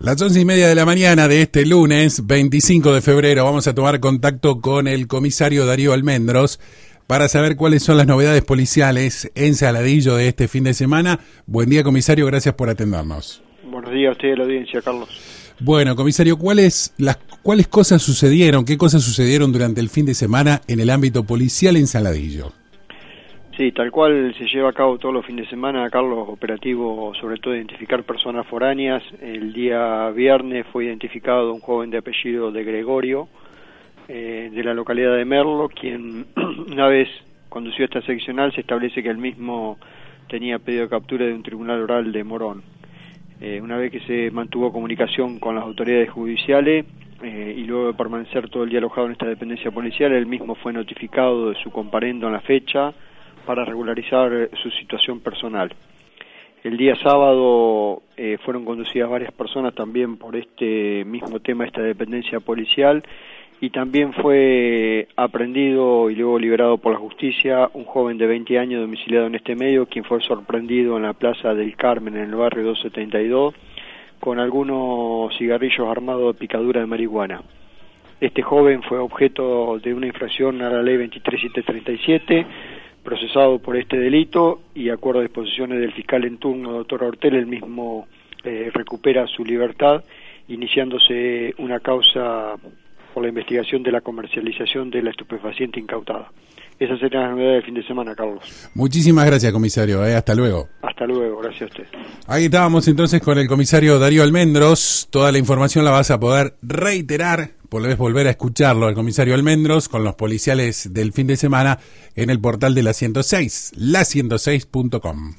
Las once y media de la mañana de este lunes 25 de febrero vamos a tomar contacto con el comisario Darío Almendros para saber cuáles son las novedades policiales en Saladillo de este fin de semana. Buen día comisario, gracias por atendernos. Buenos días a usted de la audiencia, Carlos. Bueno, comisario, ¿cuáles, las, ¿cuáles cosas sucedieron, qué cosas sucedieron durante el fin de semana en el ámbito policial en Saladillo? Sí, tal cual se lleva a cabo todos los fines de semana, Carlos, operativo sobre todo identificar personas foráneas. El día viernes fue identificado un joven de apellido de Gregorio, eh, de la localidad de Merlo, quien una vez condució esta seccional se establece que el mismo tenía pedido de captura de un tribunal oral de Morón. Eh, una vez que se mantuvo comunicación con las autoridades judiciales eh, y luego de permanecer todo el día alojado en esta dependencia policial, él mismo fue notificado de su comparendo en la fecha, para regularizar eh, su situación personal. El día sábado eh, fueron conducidas varias personas también por este mismo tema, esta dependencia policial, y también fue aprendido y luego liberado por la justicia un joven de 20 años domiciliado en este medio, quien fue sorprendido en la Plaza del Carmen, en el barrio 272, con algunos cigarrillos armados de picadura de marihuana. Este joven fue objeto de una infracción a la ley 23737 procesado por este delito y acuerdo a disposiciones del fiscal en turno, doctor Ortel, el mismo eh, recupera su libertad, iniciándose una causa por la investigación de la comercialización de la estupefaciente incautada. Esas serían las novedades del fin de semana, Carlos. Muchísimas gracias, comisario. Eh. Hasta luego. Hasta luego, gracias a usted. Ahí estábamos entonces con el comisario Darío Almendros. Toda la información la vas a poder reiterar, podés volver a escucharlo al comisario Almendros con los policiales del fin de semana en el portal de la 106, la106.com.